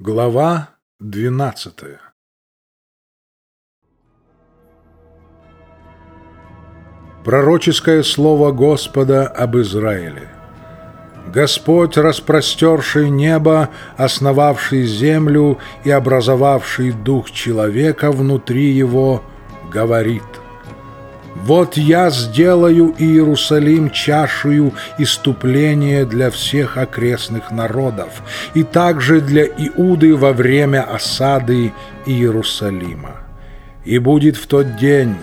Глава двенадцатая. Пророческое слово Господа об Израиле. Господь, распростерший небо, основавший землю и образовавший дух человека внутри его, говорит – вот я сделаю Иерусалим чашею иступления для всех окрестных народов, и также для Иуды во время осады Иерусалима. И будет в тот день,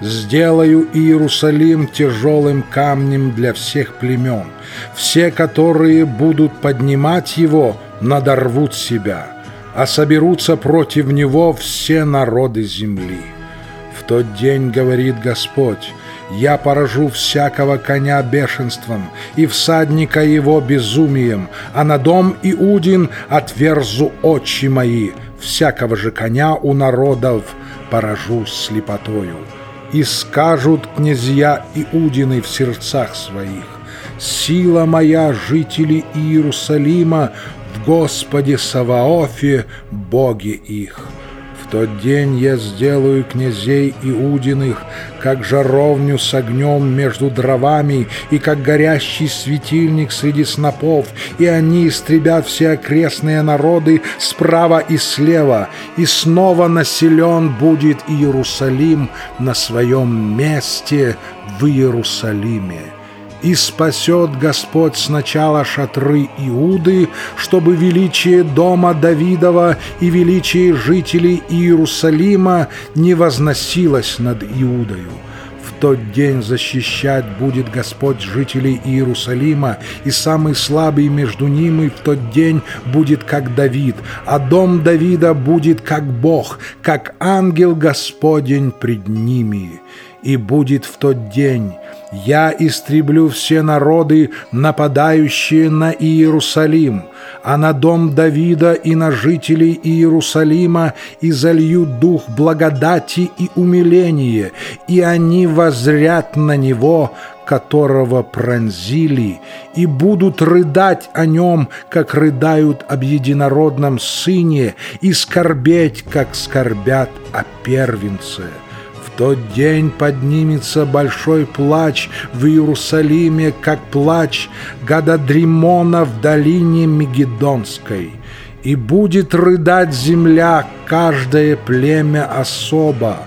сделаю Иерусалим тяжелым камнем для всех племен. Все, которые будут поднимать его, надорвут себя, а соберутся против него все народы земли тот день, говорит Господь, я поражу всякого коня бешенством и всадника его безумием, а на дом Иудин отверзу очи мои, всякого же коня у народов поражу слепотою. И скажут князья Иудины в сердцах своих, «Сила моя, жители Иерусалима, в Господе Саваофе, Боге их» тот день я сделаю князей Иудиных, как жаровню с огнем между дровами и как горящий светильник среди снопов, и они истребят все окрестные народы справа и слева, и снова населен будет Иерусалим на своем месте в Иерусалиме. И спасет Господь сначала шатры Иуды, чтобы величие дома Давидова и величие жителей Иерусалима не возносилось над Иудою. В тот день защищать будет Господь жителей Иерусалима, и самый слабый между ними в тот день будет как Давид, а дом Давида будет как Бог, как ангел Господень пред ними. И будет в тот день. Я истреблю все народы, нападающие на Иерусалим, а на дом Давида и на жителей Иерусалима и залью дух благодати и умиления, и они возрят на него, которого пронзили, и будут рыдать о нем, как рыдают об единородном сыне, и скорбеть, как скорбят о первенце» тот день поднимется большой плач в Иерусалиме, как плач Гададримона в долине Мегедонской. И будет рыдать земля, каждое племя особо,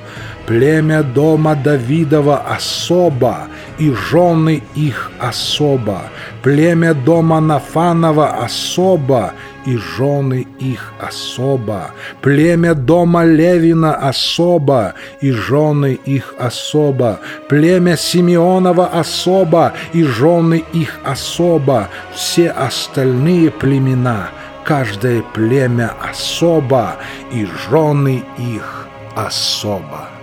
племя дома Давидова особо, и жены их особо, племя дома Нафанова особо, и жены их особо, племя дома Левина особо, и жены их особо, племя Симеонова особо, и жены их особо, все остальные племена, каждое племя особо, и жены их особо.